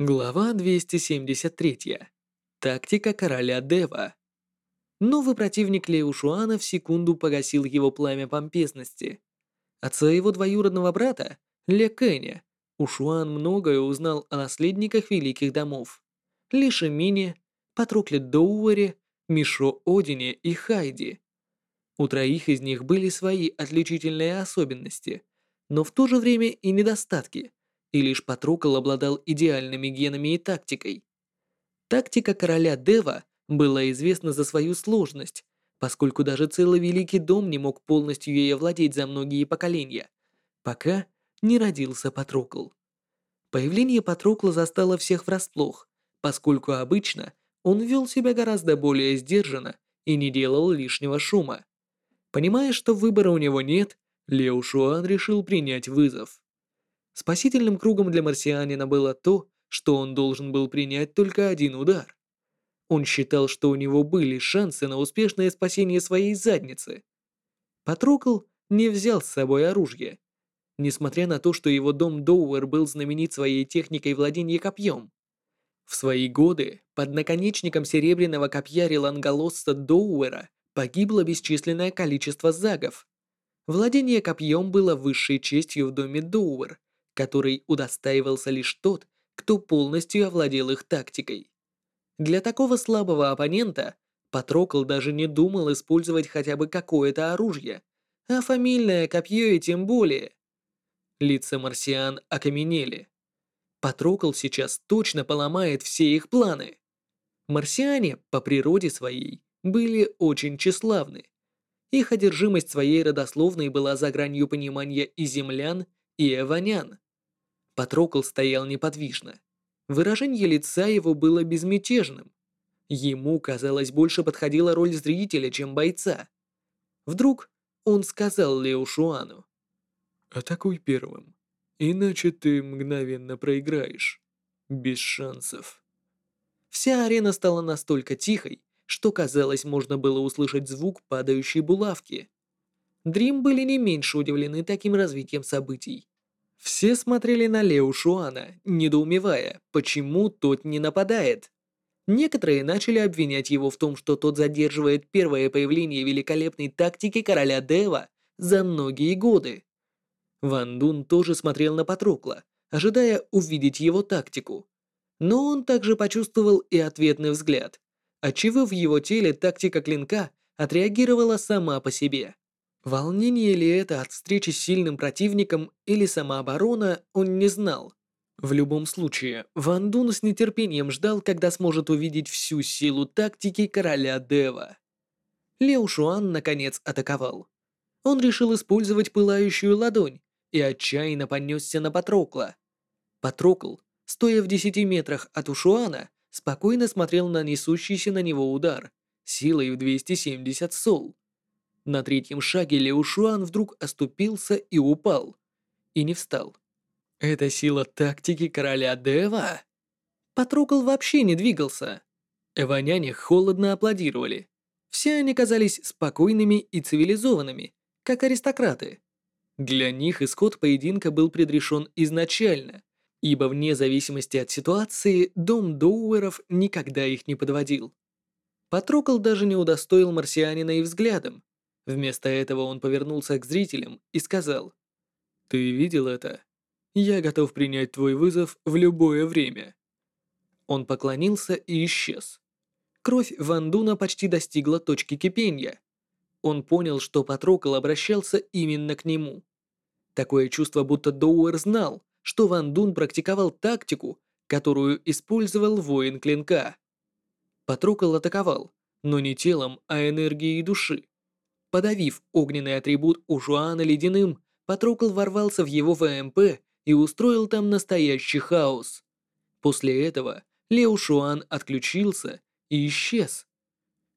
Глава 273. Тактика короля Дева. Новый противник Лео Шуана в секунду погасил его пламя помпезности. От своего двоюродного брата, Ле Кэня, Ушуан многое узнал о наследниках великих домов. Ли Шимине, Патрокле Доуэре, Мишо Одине и Хайди. У троих из них были свои отличительные особенности, но в то же время и недостатки – и лишь Патрукл обладал идеальными генами и тактикой. Тактика короля Дева была известна за свою сложность, поскольку даже целый великий дом не мог полностью ей овладеть за многие поколения, пока не родился Патрукл. Появление Патрукла застало всех врасплох, поскольку обычно он вел себя гораздо более сдержанно и не делал лишнего шума. Понимая, что выбора у него нет, Лео Шуан решил принять вызов. Спасительным кругом для марсианина было то, что он должен был принять только один удар. Он считал, что у него были шансы на успешное спасение своей задницы. Патрокл не взял с собой оружие, несмотря на то, что его дом Доуэр был знаменит своей техникой владения копьем. В свои годы под наконечником серебряного копья реланголосца Доуэра погибло бесчисленное количество загов. Владение копьем было высшей честью в доме Доуэр, который удостаивался лишь тот, кто полностью овладел их тактикой. Для такого слабого оппонента Патрокл даже не думал использовать хотя бы какое-то оружие, а фамильное копье и тем более. Лица марсиан окаменели. Патрокл сейчас точно поломает все их планы. Марсиане по природе своей были очень тщеславны. Их одержимость своей родословной была за гранью понимания и землян, и эванян. Патрокл стоял неподвижно. Выражение лица его было безмятежным. Ему, казалось, больше подходила роль зрителя, чем бойца. Вдруг он сказал Лео Шуану. «Атакуй первым, иначе ты мгновенно проиграешь. Без шансов». Вся арена стала настолько тихой, что, казалось, можно было услышать звук падающей булавки. Дрим были не меньше удивлены таким развитием событий. Все смотрели на Лео Шуана, недоумевая, почему тот не нападает. Некоторые начали обвинять его в том, что тот задерживает первое появление великолепной тактики короля Дева за многие годы. Ван Дун тоже смотрел на Патрокла, ожидая увидеть его тактику. Но он также почувствовал и ответный взгляд, отчего в его теле тактика клинка отреагировала сама по себе. Волнение ли это от встречи с сильным противником или самооборона, он не знал. В любом случае, Ван Дун с нетерпением ждал, когда сможет увидеть всю силу тактики короля Дева. Лео Шуан наконец атаковал. Он решил использовать пылающую ладонь и отчаянно понесся на Патрокла. Патрокл, стоя в 10 метрах от Ушуана, спокойно смотрел на несущийся на него удар, силой в 270 сол. На третьем шаге Лео Шуан вдруг оступился и упал. И не встал. Это сила тактики короля Дева? Патрукл вообще не двигался. Эваняне холодно аплодировали. Все они казались спокойными и цивилизованными, как аристократы. Для них исход поединка был предрешен изначально, ибо вне зависимости от ситуации дом Доуэров никогда их не подводил. Патрокл даже не удостоил марсианина и взглядом, Вместо этого он повернулся к зрителям и сказал, «Ты видел это? Я готов принять твой вызов в любое время». Он поклонился и исчез. Кровь Ван Дуна почти достигла точки кипения. Он понял, что Патрокол обращался именно к нему. Такое чувство, будто Доуэр знал, что Ван Дун практиковал тактику, которую использовал воин клинка. Патрокол атаковал, но не телом, а энергией души. Подавив огненный атрибут у Жуана ледяным, Патрокл ворвался в его ВМП и устроил там настоящий хаос. После этого Лео Шуан отключился и исчез.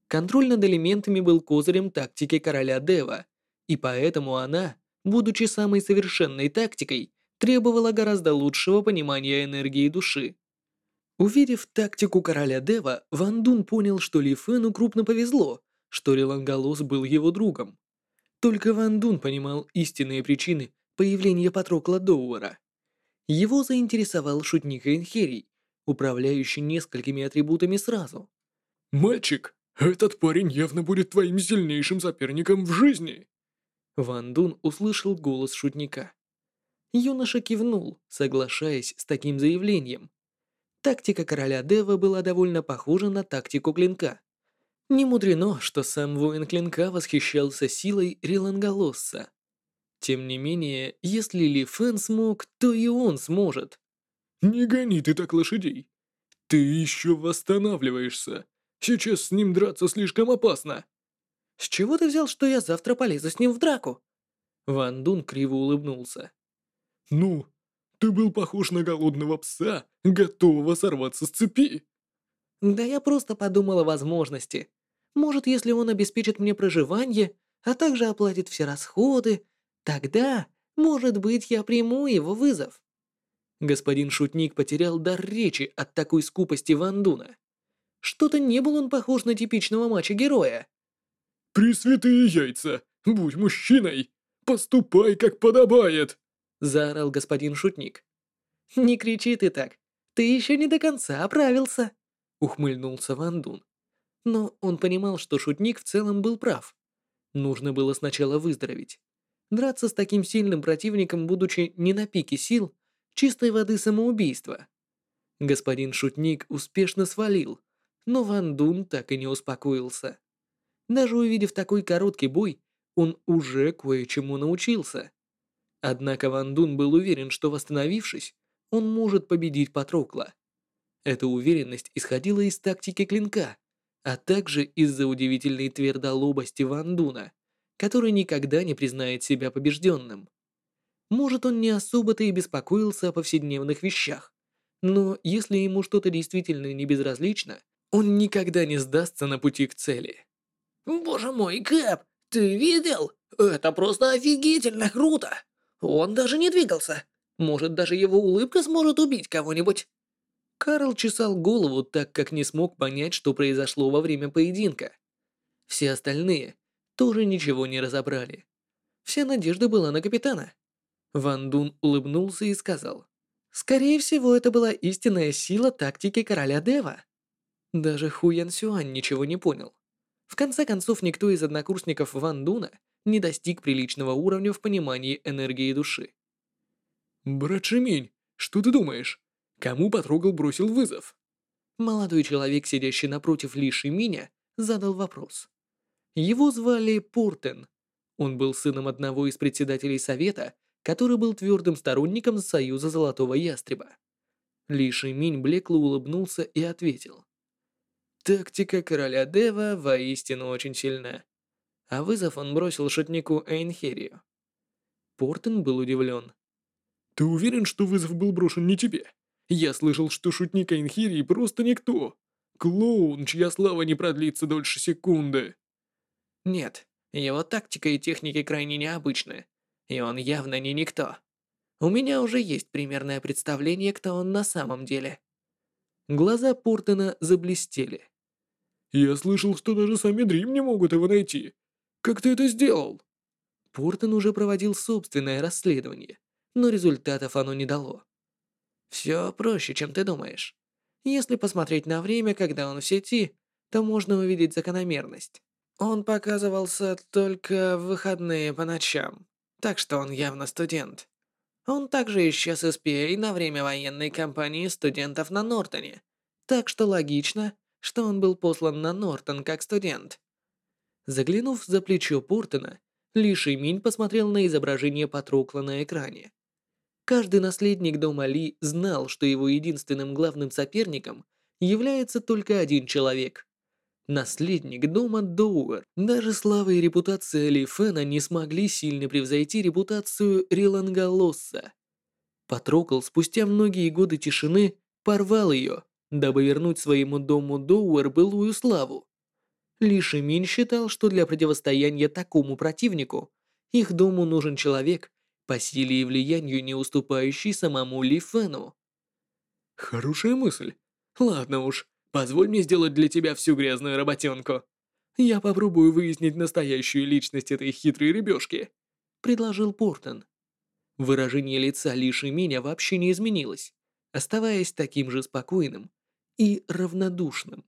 Контроль над элементами был козырем тактики короля Дева, и поэтому она, будучи самой совершенной тактикой, требовала гораздо лучшего понимания энергии души. Увидев тактику короля Дева, Ван Дун понял, что Ли Фену крупно повезло, что Релангалос был его другом. Только Ван Дун понимал истинные причины появления Патрокла Доуэра. Его заинтересовал шутник Энхерий, управляющий несколькими атрибутами сразу. «Мальчик, этот парень явно будет твоим сильнейшим соперником в жизни!» Ван Дун услышал голос шутника. Юноша кивнул, соглашаясь с таким заявлением. Тактика короля Дева была довольно похожа на тактику клинка. Не мудрено, что сам воин клинка восхищался силой Риланголосса. Тем не менее, если Ли Фэн смог, то и он сможет. «Не гони ты так лошадей. Ты еще восстанавливаешься. Сейчас с ним драться слишком опасно». «С чего ты взял, что я завтра полезу с ним в драку?» Ван Дун криво улыбнулся. «Ну, ты был похож на голодного пса, готового сорваться с цепи». «Да я просто подумал о возможности. Может, если он обеспечит мне проживание, а также оплатит все расходы, тогда, может быть, я приму его вызов». Господин Шутник потерял дар речи от такой скупости Ван Дуна. Что-то не был он похож на типичного мачо-героя. «Пресвятые яйца! Будь мужчиной! Поступай, как подобает!» Заорал господин Шутник. «Не кричи ты так! Ты еще не до конца оправился!» Ухмыльнулся Ван Дун. Но он понимал, что Шутник в целом был прав. Нужно было сначала выздороветь. Драться с таким сильным противником, будучи не на пике сил, чистой воды самоубийство. Господин Шутник успешно свалил, но Ван Дун так и не успокоился. Даже увидев такой короткий бой, он уже кое-чему научился. Однако Ван Дун был уверен, что восстановившись, он может победить Патрокла. Эта уверенность исходила из тактики клинка, а также из-за удивительной твердолобости Ван Дуна, который никогда не признает себя побежденным. Может, он не особо-то и беспокоился о повседневных вещах. Но если ему что-то действительно не безразлично, он никогда не сдастся на пути к цели. «Боже мой, Кэп, ты видел? Это просто офигительно круто! Он даже не двигался. Может, даже его улыбка сможет убить кого-нибудь?» Карл чесал голову, так как не смог понять, что произошло во время поединка. Все остальные тоже ничего не разобрали. Вся надежда была на капитана. Ван Дун улыбнулся и сказал, «Скорее всего, это была истинная сила тактики короля Дева». Даже Ху Ян Сюань ничего не понял. В конце концов, никто из однокурсников Ван Дуна не достиг приличного уровня в понимании энергии души. «Брат Шимень, что ты думаешь? Кому потрогал бросил вызов?» Молодой человек, сидящий напротив Ли Шиминя, задал вопрос. Его звали Пуртен. Он был сыном одного из председателей совета который был твердым сторонником Союза Золотого Ястреба. Ли Шиминь блекло улыбнулся и ответил. Тактика короля Дева воистину очень сильна. А вызов он бросил шутнику Эйнхерию. Портен был удивлен. «Ты уверен, что вызов был брошен не тебе? Я слышал, что шутник Эйнхерии просто никто. Клоун, чья слава не продлится дольше секунды». «Нет, его тактика и техники крайне необычны и он явно не никто. У меня уже есть примерное представление, кто он на самом деле. Глаза Портена заблестели. «Я слышал, что даже сами Дрим не могут его найти. Как ты это сделал?» Портен уже проводил собственное расследование, но результатов оно не дало. Все проще, чем ты думаешь. Если посмотреть на время, когда он в сети, то можно увидеть закономерность. Он показывался только в выходные по ночам так что он явно студент. Он также исчез из PA на время военной кампании студентов на Нортоне, так что логично, что он был послан на Нортон как студент. Заглянув за плечо Портона, Ли Шиминь посмотрел на изображение Патрокла на экране. Каждый наследник дома Ли знал, что его единственным главным соперником является только один человек Наследник дома Доуэр. Даже слава и репутация Ли Фэна не смогли сильно превзойти репутацию Рилангалосса. Патрокл спустя многие годы тишины порвал ее, дабы вернуть своему дому Доуэр былую славу. Ли Шимин считал, что для противостояния такому противнику их дому нужен человек, по силе и влиянию не уступающий самому Ли Фэну. Хорошая мысль. Ладно уж, Позволь мне сделать для тебя всю грязную работенку. Я попробую выяснить настоящую личность этой хитрой рыбешки», — предложил Портон. Выражение лица Ли Шиминя вообще не изменилось, оставаясь таким же спокойным и равнодушным.